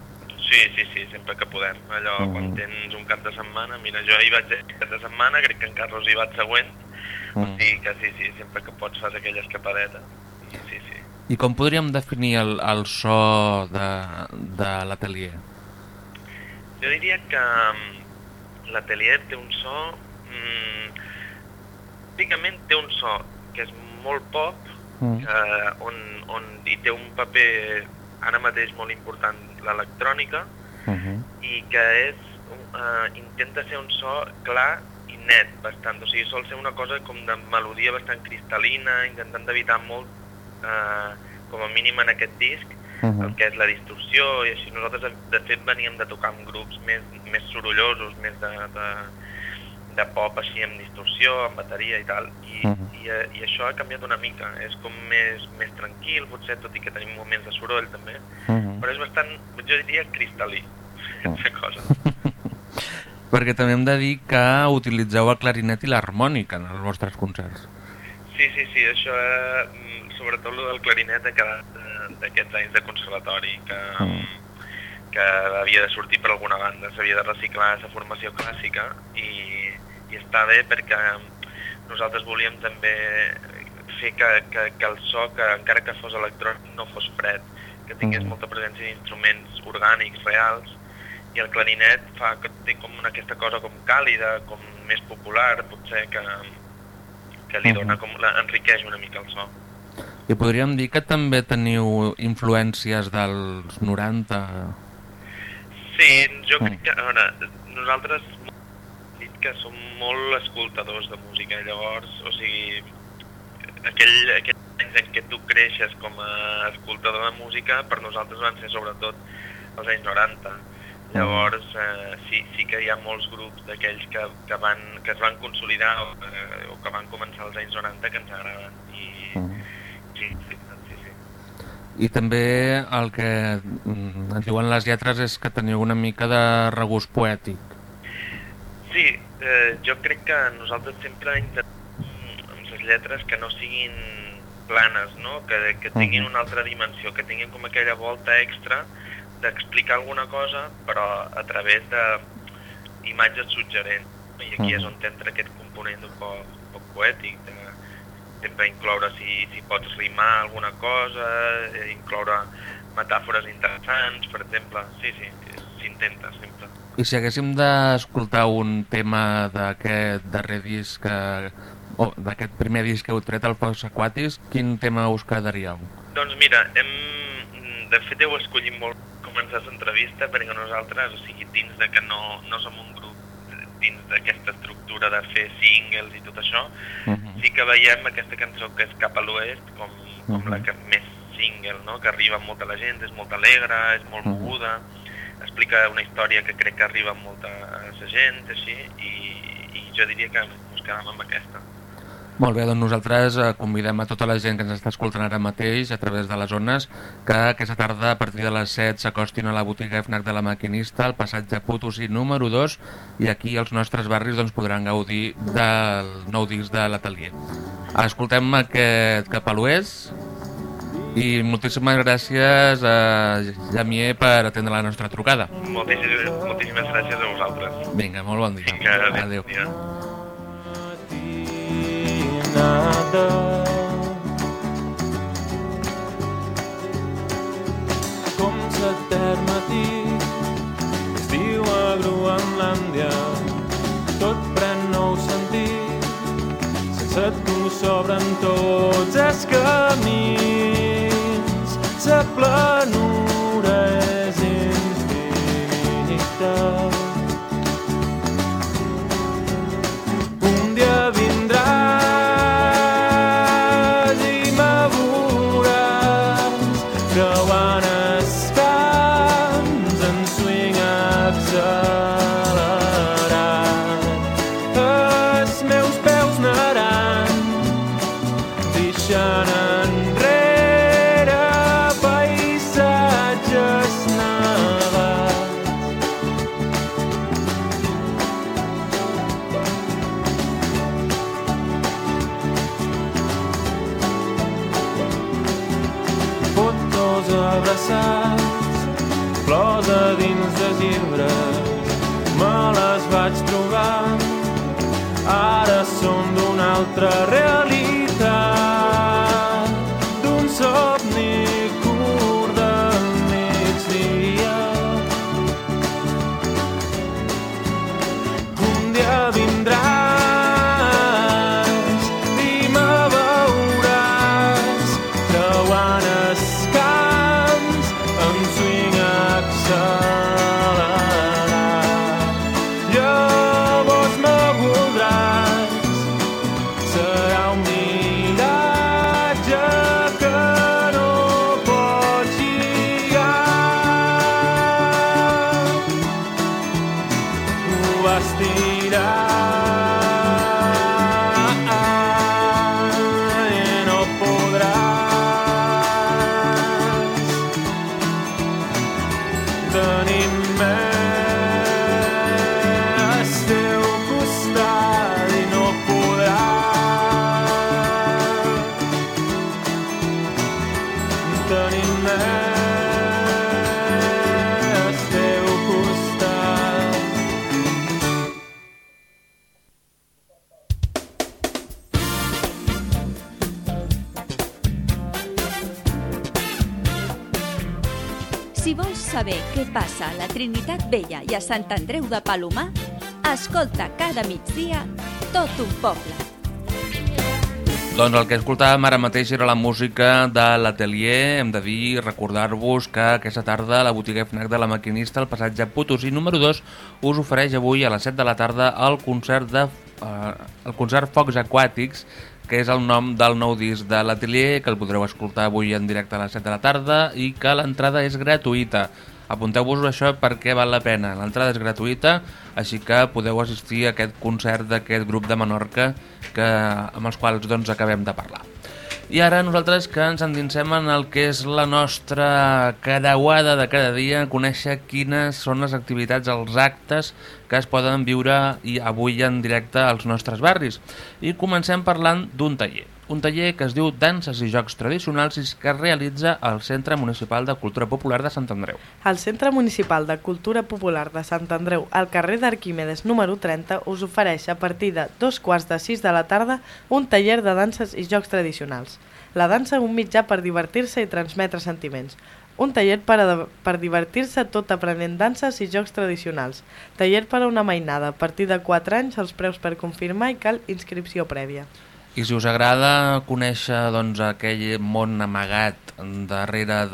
Sí, sí, sí, sempre que podem. Allò, Mhm. quan tens un cap de setmana, mira, jo hi vaig aquest cap de setmana, crec que en Carlos hi va el següent, o Mhm. sigui que sí, sí, sempre que pots fas aquella escapadeta. I sí, sí. I com podríem definir el, el so de, de l'atelier? Jo diria que mm, l'atelier té un so... Mm, típicament té un so que és molt pop, Mm. que, on, on hi té un paper ara mateix molt important l'electrònica, Mhm. i que és, uh, intenta ser un so clar net bastant, o sigui, sol ser una cosa com de melodia bastant cristal·lina, intentant d'evitar molt, uh, com a mínim en aquest disc, Mhm. el que és la distorsió, i així nosaltres de, fet veníem de tocar amb grups més, més sorollosos, més de, de, de pop així amb distorsió, amb bateria i tal, i, Mhm. i, eh, i això ha canviat una mica, és com més, més tranquil, potser, tot i que tenim moments de soroll també, Mhm. però és bastant, jo diria, cristal·lí, aquesta cosa. (laughs) Perquè també hem de dir que utilitzeu el clarinet i l'harmònica en els vostres concerts. Sí, sí, sí, això, eh, mm, sobretot el del clarinet ha quedat eh, d'aquests anys de conservatori, que, Mm. que havia de sortir per alguna banda, s'havia de reciclar aquesta formació clàssica i, i està bé perquè nosaltres volíem també fer que, que, que el so, que encara que fos electrònic, no fos fred, que tingués Mm. molta presència d'instruments orgànics, reals, i el clarinet fa que té com una, aquesta cosa com càlida, com més popular, potser que, que li dona com, la, enriqueix una mica el so. I podríem dir que també teniu influències dels 90... Sí, jo crec que, a veure, nosaltres dit que som molt escoltadors de música, llavors, o sigui, aquell, aquells anys en què tu creixes com a escoltador de música, per nosaltres van ser sobretot els anys 90. Llavors, eh, sí, sí que hi ha molts grups d'aquells que, que, van, que es van consolidar o, eh, o que van començar als anys 90 que ens agraden. I, sí, sí, sí, sí. I també el que mm, ens diuen les lletres és que teniu una mica de regust poètic. Sí, eh, jo crec que nosaltres sempre intentem amb les lletres que no siguin planes, no? que, que tinguin Mhm. una altra dimensió, que tinguin com aquella volta extra d'explicar alguna cosa, però a través de imatges suggerents. I aquí és Mhm. on entra aquest component un poc, un poc poètic, de sempre incloure si, si pots rimar alguna cosa, eh, incloure metàfores interessants, per exemple. Sí, sí, s'intenta sempre. I si haguéssim d'escoltar un tema d'aquest darrer disc, que, o d'aquest primer disc que heu tret, el Fox Aquatis, quin tema us quedaríeu? Doncs mira, hem, de fet heu escollit molt començar l'entrevista perquè nosaltres, o sigui, dins de que no, no som un grup dins d'aquesta estructura de fer singles i tot això, Mhm. sí que veiem aquesta cançó que és Cap a l'Oest com, com Mhm. la que més single, no? que arriba a molta la gent, és molt alegre, és molt Mhm. moguda, explica una història que crec que arriba a molta a la gent, així, i, i jo diria que ens quedem amb aquesta. Molt bé, doncs nosaltres eh, convidem a tota la gent que ens està escoltant ara mateix a través de les zones que aquesta tarda a partir de les 7 s'acostin a la botiga FNAC de la Maquinista, al passatge Potosí número 2 i aquí als nostres barris doncs, podran gaudir del nou disc de l'atelier. Escoltem aquest cap a l'oest i moltíssimes gràcies a Jamier per atendre la nostra trucada. Moltíssimes, moltíssimes gràcies a vosaltres. Vinga, molt bon dia. Vinga, adéu. Adéu. Dia. Nada. Com l'etern matí, estiu a Groenlàndia, tot pren nou sentit, sense tu s'obren tots els camins, la planura és infinita. A Sant Andreu de Palomar, escolta cada migdia tot un poble. Doncs el que escoltàvem ara mateix era la música de l'Atelier. Hem de dir recordar-vos que aquesta tarda la botiga FNAC de la Maquinista, al passatge Potosí número 2, us ofereix avui a les 7 de la tarda el concert de eh, el concert Focs Aquàtics, que és el nom del nou disc de l'Atelier, que el podreu escoltar avui en directe a les 7 de la tarda i que l'entrada és gratuïta. Apunteu-vos això perquè val la pena. L'entrada és gratuïta, així que podeu assistir a aquest concert d'aquest grup de Menorca que, amb els quals doncs, acabem de parlar. I ara nosaltres que ens endinsem en el que és la nostra cadauada de cada dia, conèixer quines són les activitats, els actes que es poden viure i avui en directe als nostres barris. I comencem parlant d'un taller. Un taller que es diu Danses i Jocs Tradicionals i que es realitza al Centre Municipal de Cultura Popular de Sant Andreu. El Centre Municipal de Cultura Popular de Sant Andreu, al carrer d'Arquímedes número 30, us ofereix a partir de dos quarts de sis de la tarda un taller de danses i jocs tradicionals. La dansa un mitjà per divertir-se i transmetre sentiments. Un taller per, per divertir-se tot aprenent danses i jocs tradicionals. Taller per a una mainada. A partir de 4 anys els preus per confirmar i cal inscripció prèvia. I si us agrada conèixer doncs, aquell món amagat darrere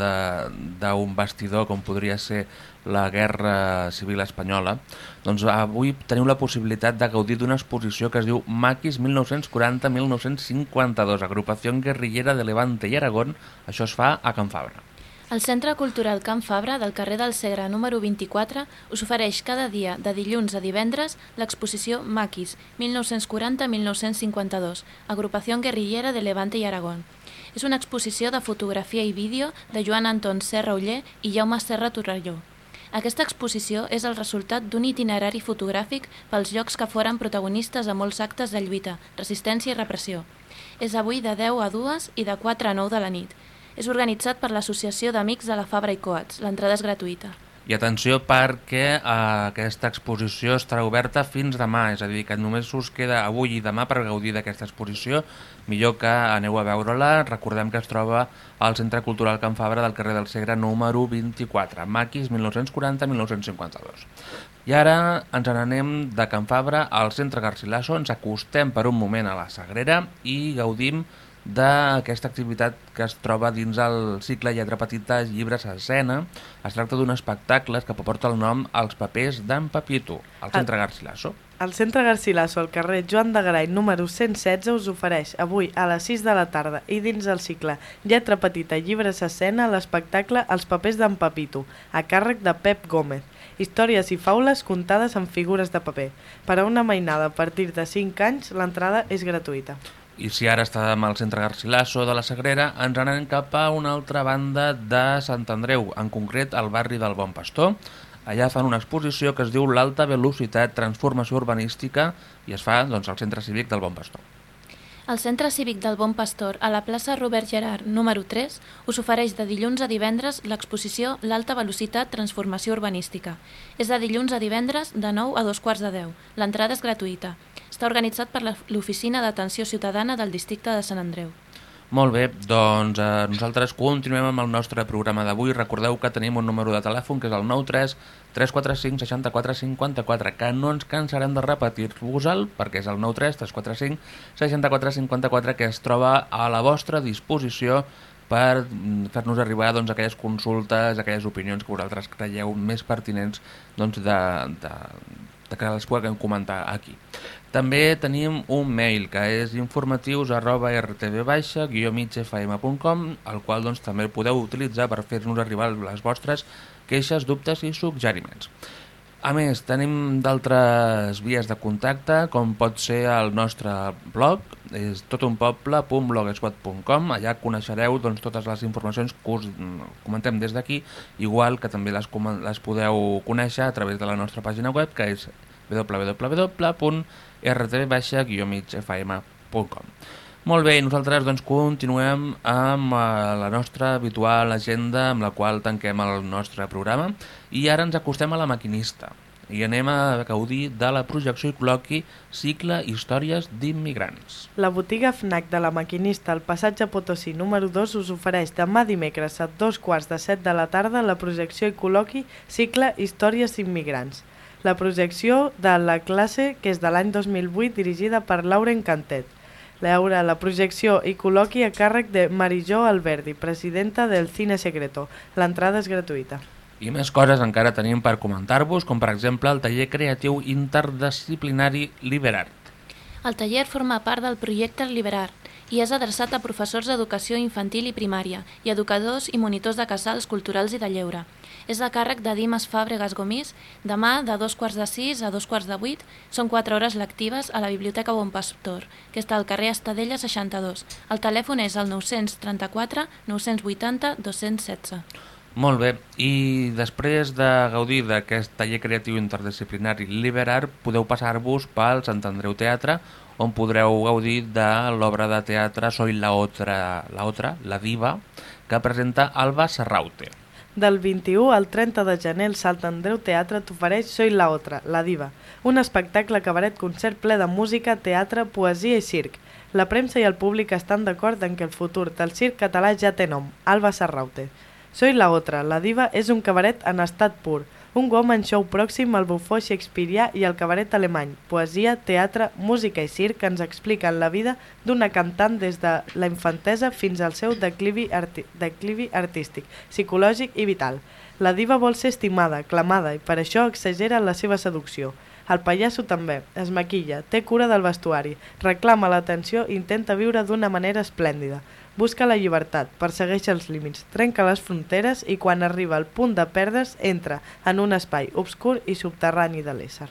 d'un vestidor com podria ser la Guerra Civil Espanyola, doncs avui teniu la possibilitat de gaudir d'una exposició que es diu Maquis 1940-1952, agrupació guerrillera de Levante i Aragón, això es fa a Can Fabra. El Centre Cultural Can Fabra, del carrer del Segre número 24, us ofereix cada dia, de dilluns a divendres, l'exposició Maquis, 1940-1952, agrupació guerrillera de Levante i Aragón. És una exposició de fotografia i vídeo de Joan Anton Serra Uller i Jaume Serra Torrelló. Aquesta exposició és el resultat d'un itinerari fotogràfic pels llocs que foren protagonistes a molts actes de lluita, resistència i repressió. És avui de 10 a 2 i de 4 a 9 de la nit. És organitzat per l'Associació d'Amics de la Fabra i Coats. L'entrada és gratuïta. I atenció perquè eh, aquesta exposició estarà oberta fins demà, és a dir, que només us queda avui i demà per gaudir d'aquesta exposició. Millor que aneu a veure-la. Recordem que es troba al Centre Cultural Can Fabra del carrer del Segre número 24, Maquis 1940-1952. I ara ens n'anem de Can Fabra al Centre Garcilaso, ens acostem per un moment a la Sagrera i gaudim d'aquesta activitat que es troba dins el cicle Lletra Petita Llibres a Escena. Es tracta d'un espectacle que porta el nom Els papers d'en Papito, al Centre Garcilaso. El Centre Garcilaso, al carrer Joan de Garay, número 116, us ofereix avui a les 6 de la tarda i dins el cicle Lletra Petita Llibres a Escena l'espectacle Els papers d'en Papito, a càrrec de Pep Gómez. Històries i faules contades en figures de paper. Per a una mainada a partir de 5 anys, l'entrada és gratuïta. I si ara estàvem al centre Garcilaso de la Sagrera, ens anem cap a una altra banda de Sant Andreu, en concret al barri del Bon Pastor. Allà fan una exposició que es diu L'alta velocitat, transformació urbanística i es fa doncs, al centre cívic del Bon Pastor. El Centre Cívic del Bon Pastor, a la plaça Robert Gerard, número 3, us ofereix de dilluns a divendres l'exposició L'alta velocitat, transformació urbanística. És de dilluns a divendres de 9 a 2 quarts de 10. L'entrada és gratuïta. Està organitzat per l'Oficina d'Atenció Ciutadana del Districte de Sant Andreu. Molt bé, doncs eh, nosaltres continuem amb el nostre programa d'avui. Recordeu que tenim un número de telèfon que és el 93 345 64 54, que no ens cansarem de repetir-vos-el, perquè és el 93 345 64 54, que es troba a la vostra disposició per mm, fer-nos arribar doncs, aquelles consultes, aquelles opinions que vosaltres creieu més pertinents doncs, de, de, de que les puguem comentar aquí. També tenim un mail que és informatius arroba rtv-migfm.com el qual doncs, també el podeu utilitzar per fer-nos arribar les vostres queixes, dubtes i suggeriments. A més, tenim d'altres vies de contacte, com pot ser el nostre blog, és totunpoble.blogspot.com, allà coneixereu doncs, totes les informacions que us mm, comentem des d'aquí, igual que també les, les podeu conèixer a través de la nostra pàgina web, que és www.rtv-migfm.com. Molt bé, nosaltres doncs, continuem amb eh, la nostra habitual agenda amb la qual tanquem el nostre programa i ara ens acostem a la maquinista. i anem a gaudir de la projecció i col·loqui Cicle Històries d'Immigrants. La botiga FNAC de la Maquinista al passatge Potosí número 2 us ofereix demà dimecres a dos quarts de set de la tarda la projecció i col·loqui Cicle Històries d'Immigrants. La projecció de la classe que és de l'any 2008 dirigida per Lauren Cantet. Laura, la projecció i col·loqui a càrrec de Marijó Alberdi, presidenta del Cine Secreto. L'entrada és gratuïta. I més coses encara tenim per comentar-vos, com per exemple el taller creatiu interdisciplinari Liberart. El taller forma part del projecte Liberar i és adreçat a professors d'educació infantil i primària i educadors i monitors de casals culturals i de lleure. És de càrrec de Dimas Fàbregas Gomís, demà de dos quarts de sis a dos quarts de vuit, són quatre hores lectives a la Biblioteca Bon Pastor, que està al carrer Estadella 62. El telèfon és el 934 980 216. Molt bé, i després de gaudir d'aquest taller creatiu interdisciplinari Liberar, podeu passar-vos pel Sant Andreu Teatre, on podreu gaudir de l'obra de teatre Soy la otra, la otra, la diva, que presenta Alba Serraute. Del 21 al 30 de gener el Sant Andreu Teatre t'ofereix Soy la otra, la diva, un espectacle cabaret concert ple de música, teatre, poesia i circ. La premsa i el públic estan d'acord en que el futur del circ català ja té nom, Alba Serraute. Soy la otra, la diva és un cabaret en estat pur, un woman show pròxim al bufó shakespearià i al cabaret alemany, poesia, teatre, música i circ que ens expliquen la vida d'una cantant des de la infantesa fins al seu declivi, arti declivi artístic, psicològic i vital. La diva vol ser estimada, aclamada i per això exagera la seva seducció. El pallasso també, es maquilla, té cura del vestuari, reclama l'atenció i intenta viure d'una manera esplèndida. Busca la llibertat, persegueix els límits, trenca les fronteres i quan arriba al punt de perdre's entra en un espai obscur i subterrani de l'ésser.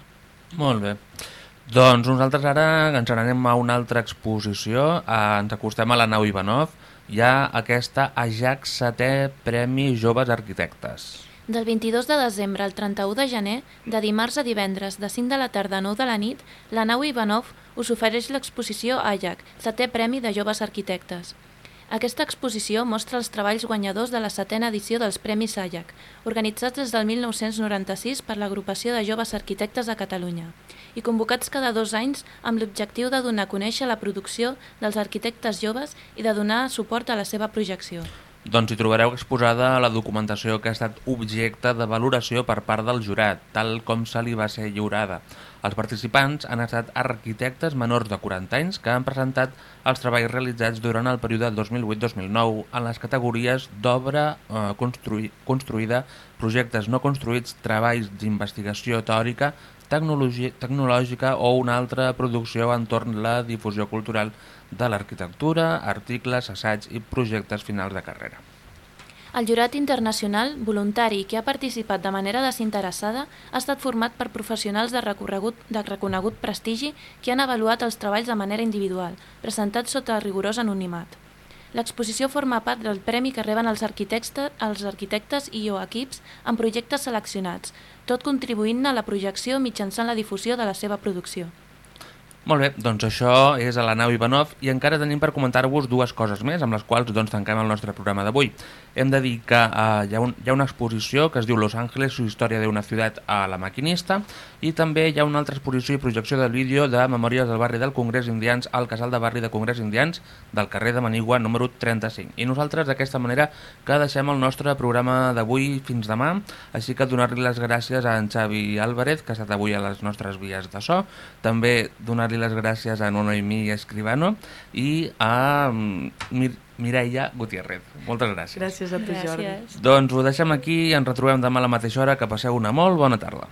Molt bé. Doncs nosaltres ara ens n'anem a una altra exposició, eh, ens acostem a la nau Ivanov, hi ha aquesta Ajax 7è Premi Joves Arquitectes. Del 22 de desembre al 31 de gener, de dimarts a divendres, de 5 de la tarda a 9 de la nit, la nau Ivanov us ofereix l'exposició Ajax, setè Premi de Joves Arquitectes. Aquesta exposició mostra els treballs guanyadors de la setena edició dels Premis Ajax, organitzats des del 1996 per l'Agrupació de Joves Arquitectes de Catalunya, i convocats cada dos anys amb l'objectiu de donar a conèixer la producció dels arquitectes joves i de donar suport a la seva projecció. Doncs hi trobareu exposada la documentació que ha estat objecte de valoració per part del jurat, tal com se li va ser lliurada. Els participants han estat arquitectes menors de 40 anys que han presentat els treballs realitzats durant el període 2008-2009 en les categories d'obra eh, construï construïda, projectes no construïts, treballs d'investigació teòrica, tecnològica o una altra producció entorn la difusió cultural de l'arquitectura, articles, assaigs i projectes finals de carrera. El jurat internacional, voluntari que ha participat de manera desinteressada, ha estat format per professionals de, recorregut, de reconegut prestigi que han avaluat els treballs de manera individual, presentats sota rigorós anonimat. L'exposició forma part del premi que reben els arquitectes, els arquitectes i o equips en projectes seleccionats, tot contribuint a la projecció mitjançant la difusió de la seva producció. Molt bé, doncs això és a la nau Ivanov i encara tenim per comentar-vos dues coses més amb les quals doncs, tanquem el nostre programa d'avui. Hem de dir que uh, hi, ha un, hi ha una exposició que es diu Los Ángeles, su història d'una ciutat a la maquinista i també hi ha una altra exposició i projecció del vídeo de Memòries del barri del Congrés Indians al casal de barri de Congrés Indians del carrer de Manigua número 35. I nosaltres d'aquesta manera que deixem el nostre programa d'avui fins demà, així que donar-li les gràcies a en Xavi Álvarez que ha estat avui a les nostres vies de so, també donar-li les gràcies a Nonoimi Escribano i a Mir Mireia Gutiérrez. Moltes gràcies. Gràcies a tu, Jordi. Gràcies. Doncs ho deixem aquí i ens retrobem demà a la mateixa hora. Que passeu una molt bona tarda.